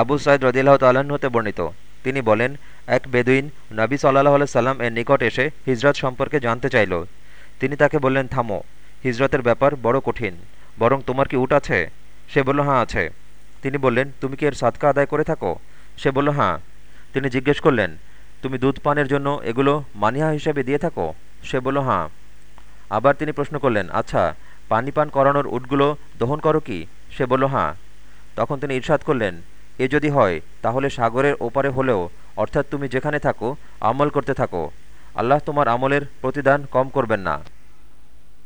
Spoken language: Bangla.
আবু সাইদ রদিল্লাহ তাল্লাহ্ন হতে বর্ণিত। তিনি বলেন, এক বেদুইন নবী সাল্লাহ সাল্লাম এর নিকট এসে হিজরত সম্পর্কে জানতে চাইল। তিনি তাকে বললেন, থামো, হিজরতের ব্যাপার বড় কঠিন, বরং তোমার কি উট আছে? সে বলল হ্যাঁ আছে। তিনি বললেন, তুমি কি এর সাদকা আদায় করে থাকো? সে বলল হাঁ তিনি জিজ্ঞেস করলেন, তুমি দুধ পানের জন্য এগুলো মানিয়া হিসেবে দিয়ে থাকো? সে বলল হাঁ আবার তিনি প্রশ্ন করলেন আচ্ছা পানি পান করানোর উটগুলো দহন করো কি? সে বলল হাঁ তখন তিনি ইরশাদ করলেন এ যদি হয়, তাহলে সাগরের ওপারে হলেও, অর্থাৎ তুমি যেখানে থাকো, আমল করতে থাকো। আল্লাহ তোমার আমলের প্রতিদান কম করবেন না।